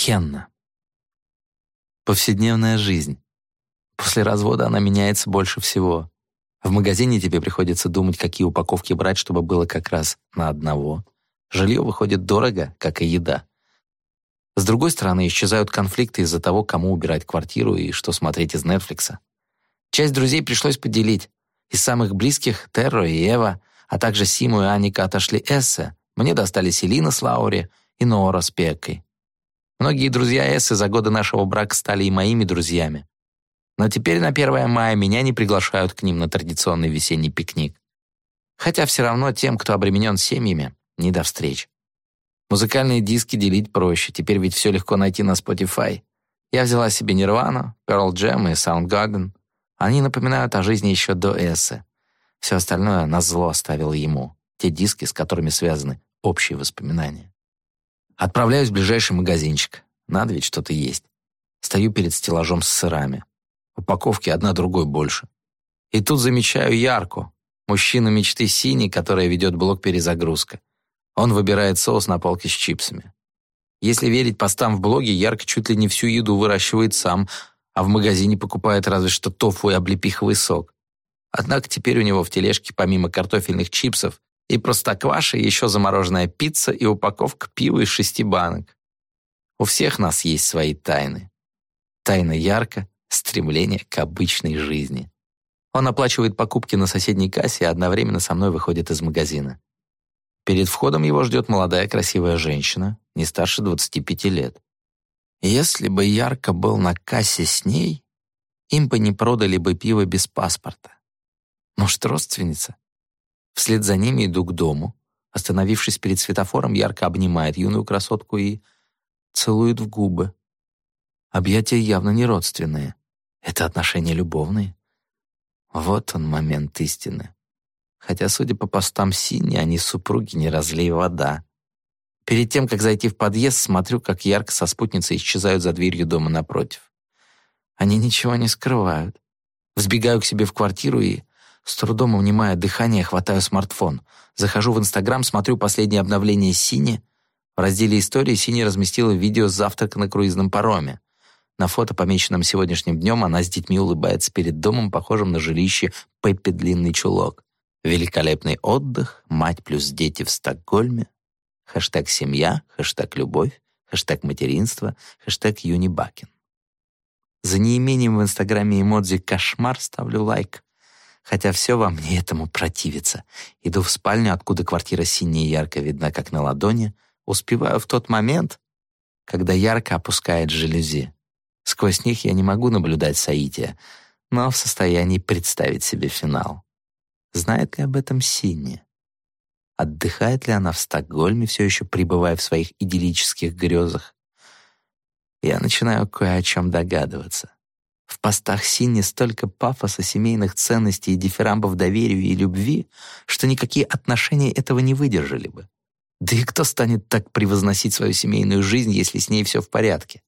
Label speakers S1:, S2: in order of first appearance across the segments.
S1: Хенна. Повседневная жизнь. После развода она меняется больше всего. В магазине тебе приходится думать, какие упаковки брать, чтобы было как раз на одного. Жилье выходит дорого, как и еда. С другой стороны, исчезают конфликты из-за того, кому убирать квартиру и что смотреть из Нетфликса. Часть друзей пришлось поделить. Из самых близких — Терро и Эва, а также Симу и Аника отошли Эссе. Мне достались Элина с Лаури и Ноора с Пеккой. Многие друзья Эссы за годы нашего брака стали и моими друзьями. Но теперь на 1 мая меня не приглашают к ним на традиционный весенний пикник. Хотя все равно тем, кто обременен семьями, не до встреч. Музыкальные диски делить проще, теперь ведь все легко найти на Spotify. Я взяла себе Nirvana, Pearl Jam и Soundgarden. Они напоминают о жизни еще до Эссы. Все остальное на зло оставил ему. Те диски, с которыми связаны общие воспоминания. Отправляюсь в ближайший магазинчик. Надо ведь что-то есть. Стою перед стеллажом с сырами. Упаковки одна другой больше. И тут замечаю Ярку, мужчину мечты синий, которая ведет блок перезагрузка. Он выбирает соус на полке с чипсами. Если верить постам в блоге, Ярко чуть ли не всю еду выращивает сам, а в магазине покупает разве что тофу и облепиховый сок. Однако теперь у него в тележке помимо картофельных чипсов и простокваши еще замороженная пицца и упаковка пива из шести банок. У всех нас есть свои тайны. Тайна Ярко — стремление к обычной жизни. Он оплачивает покупки на соседней кассе и одновременно со мной выходит из магазина. Перед входом его ждет молодая красивая женщина, не старше 25 лет. Если бы Ярко был на кассе с ней, им бы не продали бы пиво без паспорта. Может, родственница? Вслед за ними иду к дому. Остановившись перед светофором, ярко обнимает юную красотку и целует в губы. Объятия явно не родственные. Это отношения любовные. Вот он момент истины. Хотя, судя по постам Сини, они супруги не разлей вода. Перед тем, как зайти в подъезд, смотрю, как ярко со спутницей исчезают за дверью дома напротив. Они ничего не скрывают. Взбегаю к себе в квартиру и, с трудом унимая дыхание, хватаю смартфон. Захожу в Инстаграм, смотрю последнее обновление Сини. В разделе «Истории» Сини разместила видео с завтрака на круизном пароме. На фото, помеченном сегодняшним днем, она с детьми улыбается перед домом, похожим на жилище Пеппи Длинный Чулок. Великолепный отдых, мать плюс дети в Стокгольме, хэштег «Семья», хэштег «Любовь», хэштег «Материнство», хэштег «Юнибакин». За неимением в Инстаграме эмодзи «Кошмар» ставлю лайк. Хотя все во мне этому противится. Иду в спальню, откуда квартира синяя ярко видна, как на ладони. Успеваю в тот момент, когда ярко опускает жалюзи. Сквозь них я не могу наблюдать Саития, но в состоянии представить себе финал. Знает ли об этом Синни? Отдыхает ли она в Стокгольме, все еще пребывая в своих идиллических грезах? Я начинаю кое о чем догадываться. Постах Синни столько пафоса, семейных ценностей и дифирамбов доверию и любви, что никакие отношения этого не выдержали бы. Да и кто станет так превозносить свою семейную жизнь, если с ней все в порядке?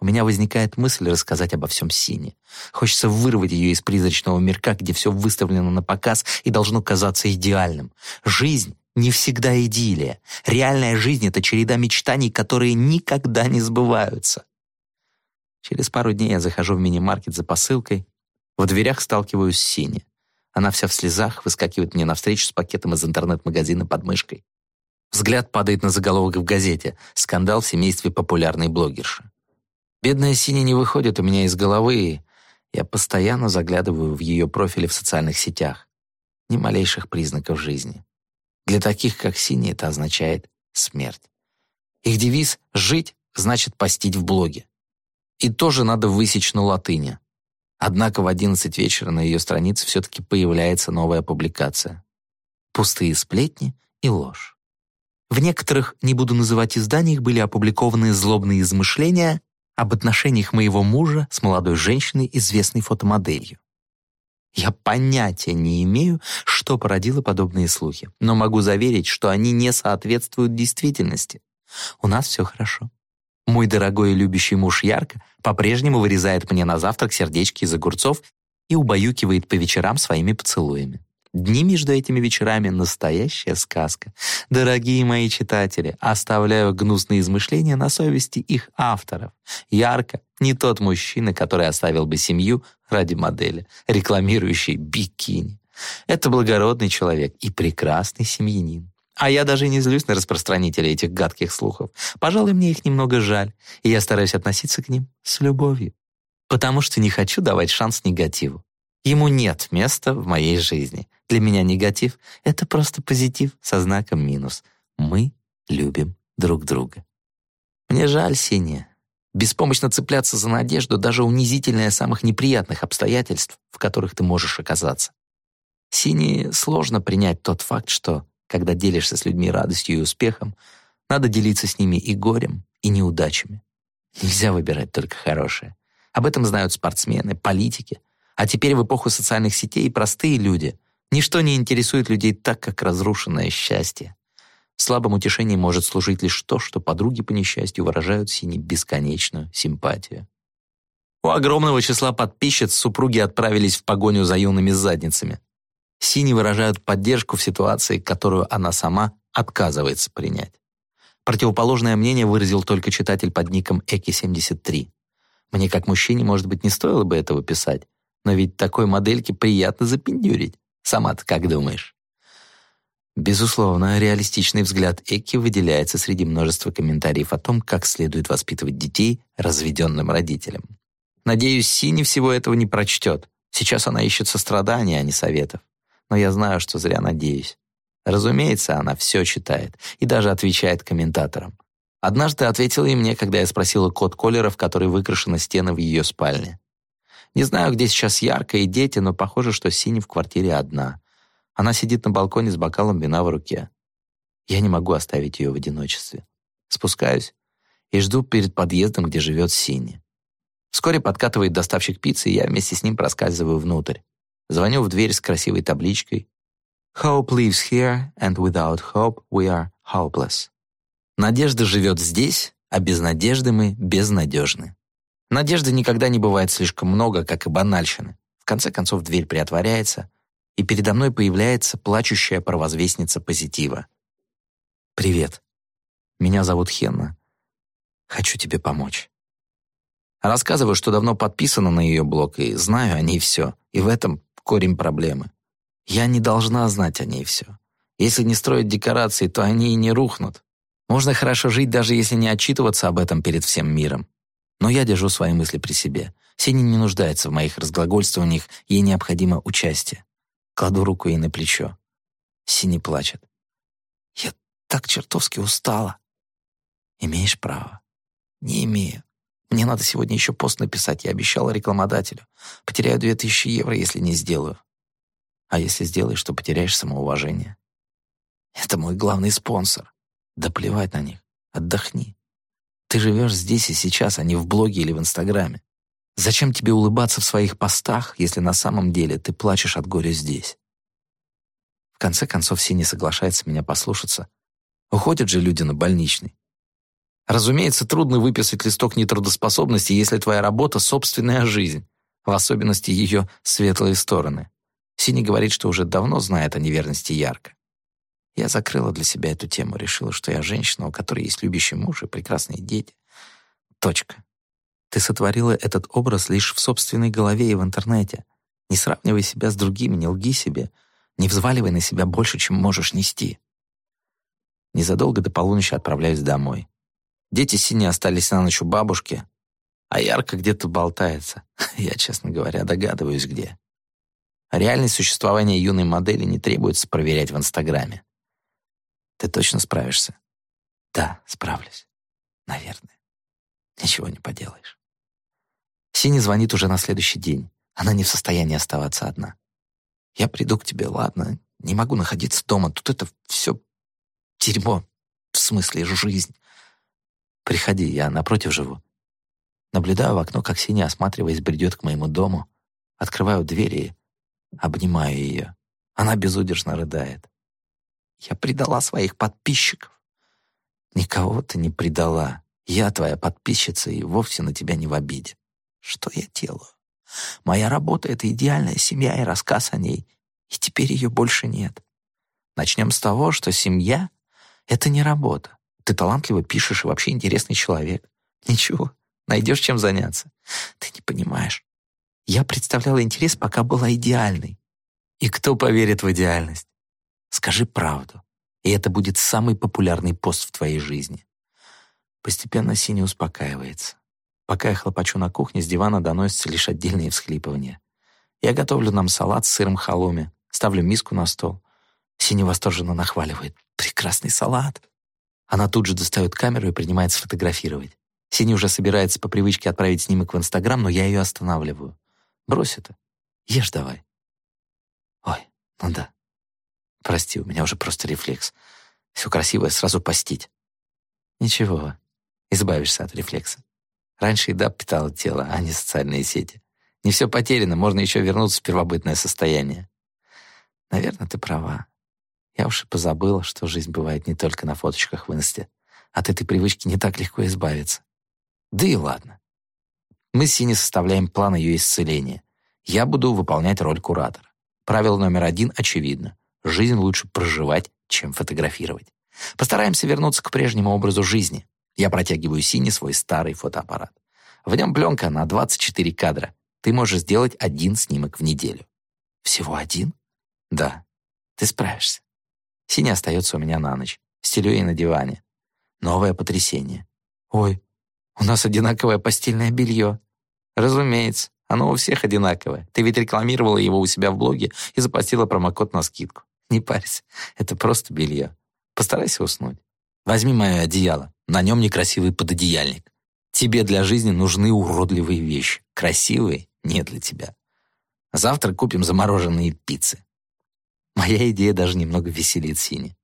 S1: У меня возникает мысль рассказать обо всем Сине. Хочется вырвать ее из призрачного мирка, где все выставлено на показ и должно казаться идеальным. Жизнь не всегда идиллия. Реальная жизнь — это череда мечтаний, которые никогда не сбываются. Через пару дней я захожу в мини-маркет за посылкой. В дверях сталкиваюсь с Синей. Она вся в слезах, выскакивает мне навстречу с пакетом из интернет-магазина под мышкой. Взгляд падает на заголовок в газете «Скандал в семействе популярной блогерши». Бедная Синя не выходит у меня из головы, я постоянно заглядываю в ее профили в социальных сетях. Ни малейших признаков жизни. Для таких, как Синя, это означает смерть. Их девиз «Жить» значит постить в блоге. И тоже надо высечь на латыни. Однако в 11 вечера на ее странице все-таки появляется новая публикация. Пустые сплетни и ложь. В некоторых, не буду называть изданиях, были опубликованы злобные измышления об отношениях моего мужа с молодой женщиной, известной фотомоделью. Я понятия не имею, что породило подобные слухи, но могу заверить, что они не соответствуют действительности. У нас все хорошо. Мой дорогой и любящий муж Ярко по-прежнему вырезает мне на завтрак сердечки из огурцов и убаюкивает по вечерам своими поцелуями. Дни между этими вечерами — настоящая сказка. Дорогие мои читатели, оставляю гнусные измышления на совести их авторов. Ярко не тот мужчина, который оставил бы семью ради модели, рекламирующей бикини. Это благородный человек и прекрасный семьянин. А я даже не злюсь на распространителей этих гадких слухов. Пожалуй, мне их немного жаль, и я стараюсь относиться к ним с любовью. Потому что не хочу давать шанс негативу. Ему нет места в моей жизни. Для меня негатив — это просто позитив со знаком минус. Мы любим друг друга. Мне жаль, Синяя. Беспомощно цепляться за надежду даже унизительная самых неприятных обстоятельств, в которых ты можешь оказаться. Синие сложно принять тот факт, что, когда делишься с людьми радостью и успехом, надо делиться с ними и горем, и неудачами. Нельзя выбирать только хорошее. Об этом знают спортсмены, политики, а теперь в эпоху социальных сетей простые люди. Ничто не интересует людей так, как разрушенное счастье. Слабым утешением может служить лишь то, что подруги по несчастью выражают Сине бесконечную симпатию. У огромного числа подписчиц супруги отправились в погоню за юными задницами. Сини выражают поддержку в ситуации, которую она сама отказывается принять. Противоположное мнение выразил только читатель под ником Эки73. Мне как мужчине, может быть, не стоило бы этого писать, но ведь такой модельке приятно запендюрить. Сама-то как думаешь? Безусловно, реалистичный взгляд Эки выделяется среди множества комментариев о том, как следует воспитывать детей разведенным родителям. Надеюсь, Сини всего этого не прочтет. Сейчас она ищет сострадания, а не советов. Но я знаю, что зря надеюсь. Разумеется, она все читает и даже отвечает комментаторам. Однажды ответила и мне, когда я спросила код колеров, который выкрашены стены в ее спальне. Не знаю, где сейчас ярко и дети, но похоже, что Синя в квартире одна. Она сидит на балконе с бокалом вина в руке. Я не могу оставить ее в одиночестве. Спускаюсь и жду перед подъездом, где живет Синя. Вскоре подкатывает доставщик пиццы, и я вместе с ним проскальзываю внутрь. Звоню в дверь с красивой табличкой «Hope lives here, and without hope we are hopeless». Надежда живет здесь, а без надежды мы безнадежны. Надежды никогда не бывает слишком много, как и банальщины. В конце концов дверь приотворяется, и передо мной появляется плачущая провозвестница позитива. «Привет. Меня зовут Хенна. Хочу тебе помочь». Рассказываю, что давно подписана на ее блог и знаю о ней все, и в этом корень проблемы. Я не должна знать о ней все. Если не строить декорации, то они и не рухнут. Можно хорошо жить, даже если не отчитываться об этом перед всем миром. Но я держу свои мысли при себе. Сеня не нуждается в моих разглагольствованиях, ей необходимо участие. Кладу руку ей на плечо. Синий плачет. «Я так чертовски устала». «Имеешь право». «Не имею. Мне надо сегодня еще пост написать, я обещала рекламодателю. Потеряю две тысячи евро, если не сделаю». «А если сделаешь, то потеряешь самоуважение». «Это мой главный спонсор». «Да плевать на них. Отдохни. Ты живешь здесь и сейчас, а не в блоге или в Инстаграме. Зачем тебе улыбаться в своих постах, если на самом деле ты плачешь от горя здесь? В конце концов, Синий соглашается меня послушаться. Уходят же люди на больничный. Разумеется, трудно выписать листок нетрудоспособности, если твоя работа — собственная жизнь, в особенности ее светлые стороны. Синий говорит, что уже давно знает о неверности Ярко. Я закрыла для себя эту тему, решила, что я женщина, у которой есть любящий муж и прекрасные дети. Точка. Ты сотворила этот образ лишь в собственной голове и в интернете. Не сравнивай себя с другими, не лги себе, не взваливай на себя больше, чем можешь нести. Незадолго до полуночи отправляюсь домой. Дети синие остались на ночь у бабушки, а ярко где-то болтается. Я, честно говоря, догадываюсь, где. Реальность существования юной модели не требуется проверять в Инстаграме. Ты точно справишься? Да, справлюсь. Наверное. Ничего не поделаешь. Синя звонит уже на следующий день. Она не в состоянии оставаться одна. Я приду к тебе, ладно? Не могу находиться дома. Тут это все дерьмо. В смысле, жизнь. Приходи, я напротив живу. Наблюдаю в окно, как Синя, осматриваясь, бредет к моему дому. Открываю дверь и обнимаю ее. Она безудержно рыдает. Я предала своих подписчиков. Никого ты не предала. Я твоя подписчица и вовсе на тебя не в обиде. Что я делаю? Моя работа — это идеальная семья и рассказ о ней. И теперь ее больше нет. Начнем с того, что семья — это не работа. Ты талантливо пишешь и вообще интересный человек. Ничего, найдешь чем заняться. Ты не понимаешь. Я представляла интерес, пока была идеальной. И кто поверит в идеальность? Скажи правду, и это будет самый популярный пост в твоей жизни. Постепенно Синя успокаивается. Пока я хлопочу на кухне, с дивана доносятся лишь отдельные всхлипывания. Я готовлю нам салат с сыром халуми, ставлю миску на стол. Синя восторженно нахваливает. «Прекрасный салат!» Она тут же достает камеру и принимается фотографировать. Синя уже собирается по привычке отправить снимок в Инстаграм, но я ее останавливаю. «Брось это. Ешь давай». «Ой, ну да. Прости, у меня уже просто рефлекс. Все красивое сразу постить». «Ничего, избавишься от рефлекса. Раньше еда питала тело, а не социальные сети. Не все потеряно, можно еще вернуться в первобытное состояние. Наверное, ты права. Я уж и позабыла, что жизнь бывает не только на фоточках в инсте. От этой привычки не так легко избавиться. Да и ладно. Мы с Синей составляем план ее исцеления. Я буду выполнять роль куратора. Правило номер один очевидно. Жизнь лучше проживать, чем фотографировать. Постараемся вернуться к прежнему образу жизни. Я протягиваю Сине свой старый фотоаппарат. В нем пленка на 24 кадра. Ты можешь сделать один снимок в неделю. Всего один? Да. Ты справишься. Синя остается у меня на ночь. Стелю ей на диване. Новое потрясение. Ой, у нас одинаковое постельное белье. Разумеется, оно у всех одинаковое. Ты ведь рекламировала его у себя в блоге и запостила промокод на скидку. Не парься, это просто белье. Постарайся уснуть. Возьми мое одеяло, на нем некрасивый пододеяльник. Тебе для жизни нужны уродливые вещи. Красивые не для тебя. Завтра купим замороженные пиццы. Моя идея даже немного веселит Сини.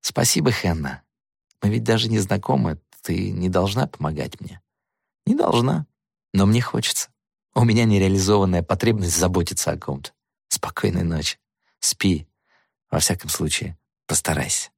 S1: Спасибо, Хенна. Мы ведь даже не знакомы. Ты не должна помогать мне. Не должна. Но мне хочется. У меня нереализованная потребность заботиться о ком-то. Спокойной ночи. Спи. Во всяком случае, постарайся.